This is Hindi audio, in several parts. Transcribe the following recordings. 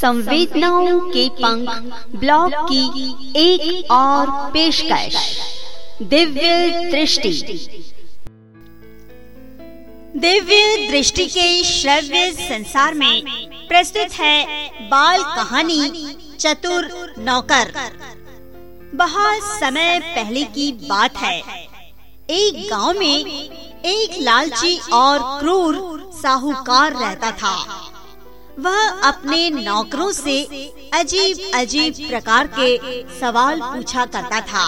संवेदनाओं के पंख ब्लॉग की एक और पेशकश। दिव्य दृष्टि। दिव्य दृष्टि के श्रव्य संसार में प्रस्तुत है बाल कहानी चतुर नौकर। बहुत समय पहले की बात है। एक गाँव में एक लालची और क्रूर साहूकार रहता था। वह अपने नौकरों से अजीब अजीब प्रकार के सवाल पूछा करता था।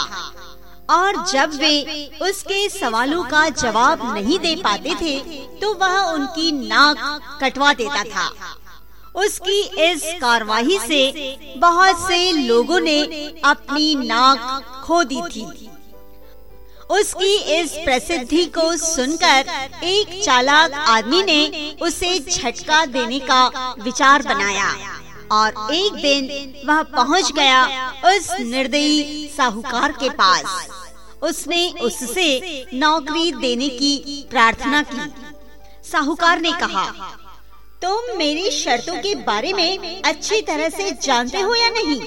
और जब वे उसके सवालों का जवाब नहीं दे पाते थे तो वह उनकी नाक कटवा देता था। उसकी इस कार्रवाई से बहुत से लोगों ने अपनी नाक खो दी थी। उसकी इस प्रसिद्धि को सुनकर एक चालाक आदमी ने उसे झटका देने का विचार बनाया। और एक दिन वह पहुँच गया उस निर्दयी साहूकार के पास। उसने उससे नौकरी देने की प्रार्थना की। साहूकार ने कहा तुम मेरी शर्तों के बारे में अच्छी तरह से जानते हो या नहीं?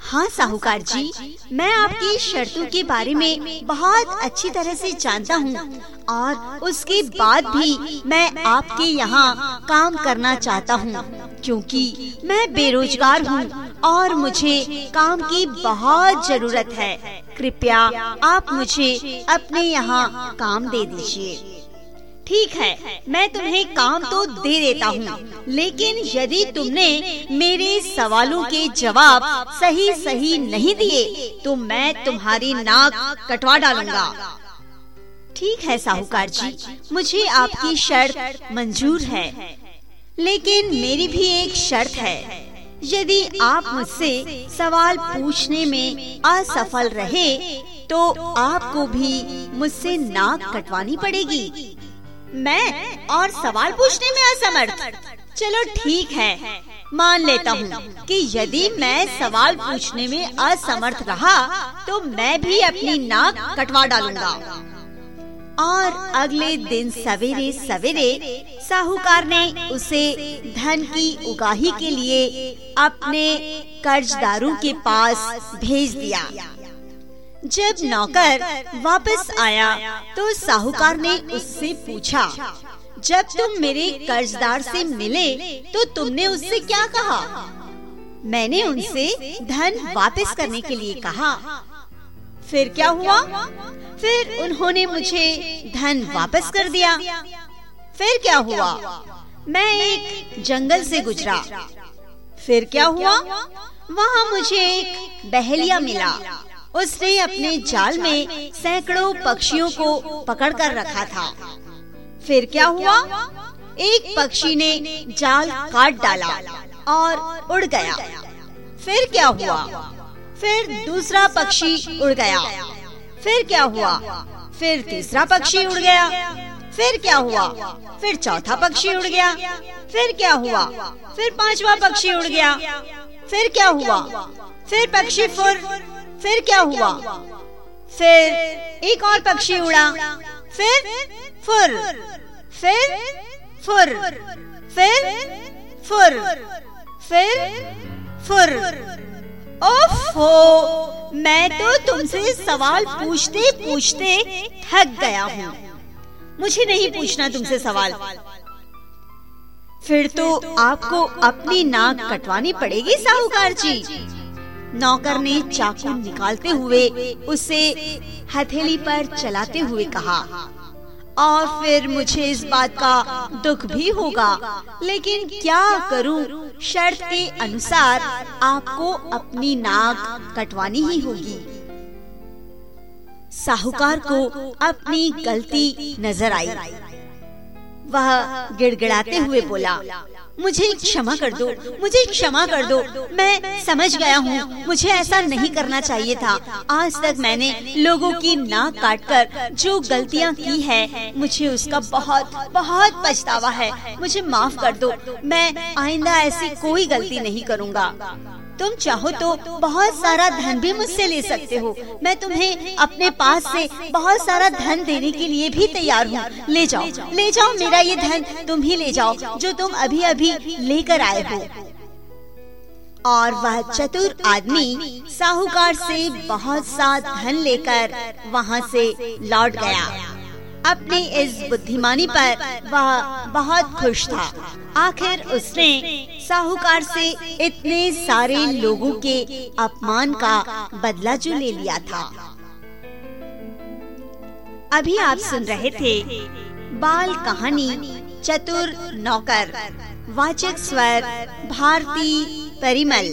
हाँ साहूकार जी, मैं आपकी शर्तों के बारे में बहुत अच्छी तरह से जानता हूँ और उसके बाद भी मैं आपके यहाँ काम करना चाहता हूँ, क्योंकि मैं बेरोजगार हूँ और मुझे काम की बहुत ज़रूरत है। कृपया आप मुझे अपने यहाँ काम दे दीजिए। ठीक है मैं तुम्हें काम तो दे देता हूँ लेकिन यदि तुमने मेरे सवालों के जवाब सही सही नहीं दिए तो मैं तुम्हारी नाक कटवा डालूँगा। ठीक है साहूकार जी मुझे आपकी शर्त मंजूर है। लेकिन मेरी भी एक शर्त है। यदि आप मुझसे सवाल पूछने में असफल रहे तो आपको भी मुझसे नाक कटवानी पड़ेगी। मैं और सवाल पूछने में असमर्थ। चलो ठीक है। मान लेता हूँ कि यदि मैं सवाल पूछने में असमर्थ रहा तो मैं भी अपनी नाक कटवा डालूँगा। और अगले दिन सवेरे सवेरे साहूकार ने उसे धन की उगाही के लिए अपने कर्जदारों के पास भेज दिया। जब नौकर वापस आया तो साहूकार ने उससे पूछा जब तुम मेरे कर्जदार से मिले तो तुमने उससे क्या कहा? मैंने उनसे धन वापस करने के लिए कहा। फिर क्या हुआ? फिर उन्होंने मुझे धन वापस कर दिया। फिर क्या हुआ? मैं एक जंगल से गुजरा। फिर क्या हुआ? वहाँ मुझे एक बहलिया मिला। उसने अपने जाल में सैकड़ों पक्षियों को पकड़ कर रखा था। फिर क्या हुआ? एक पक्षी ने जाल काट डाला और उड़ गया। फिर क्या हुआ? फिर दूसरा पक्षी उड़ गया। फिर क्या हुआ? फिर तीसरा पक्षी उड़ गया। फिर क्या हुआ? फिर चौथा पक्षी उड़ गया। फिर क्या हुआ? फिर पांचवा पक्षी उड़ गया। फिर क्या हुआ? फिर पक्षी फुर फिर क्या हुआ? फिर एक और पक्षी उड़ा। फिर फुर। फिर फुर। फिर फुर। फिर फुर। ओफो! मैं तो तुमसे सवाल पूछते पूछते थक गया हूँ। मुझे नहीं पूछना तुमसे सवाल। फिर तो आपको अपनी नाक कटवानी पड़ेगी, साहूकार जी। नौकर ने चाकू निकालते हुए उसे हथेली पर चलाते हुए कहा, और फिर मुझे इस बात का दुख भी होगा, लेकिन क्या करूँ? शर्त के अनुसार आपको अपनी नाक कटवानी ही होगी साहूकार को अपनी गलती नज़र आई वह गिड़गिड़ाते हुए बोला मुझे क्षमा कर दो, मुझे क्षमा कर दो। मैं समझ गया हूँ, मुझे ऐसा नहीं करना चाहिए था। आज तक मैंने लोगों की नाक काट कर जो गलतियाँ की है, मुझे उसका बहुत बहुत पछतावा है। मुझे माफ़ कर दो। मैं आईंदा ऐसी कोई गलती नहीं करूँगा। तुम चाहो तो बहुत सारा धन भी मुझसे ले सकते हो। मैं तुम्हें अपने पास से बहुत सारा धन देने के लिए भी तैयार हूँ। ले जाओ ले जाओ मेरा ये धन, तुम ही ले जाओ, जो तुम अभी अभी लेकर आए हो। और वह चतुर आदमी साहूकार से बहुत सा धन लेकर वहाँ से लौट गया। अपनी इस बुद्धिमानी पर वह बहुत खुश था। आखिर उसने साहूकार से इतने सारे लोगों के अपमान का बदला जो ले लिया था। अभी आप सुन रहे थे बाल कहानी, चतुर नौकर, वाचक स्वर, भारती परिमल।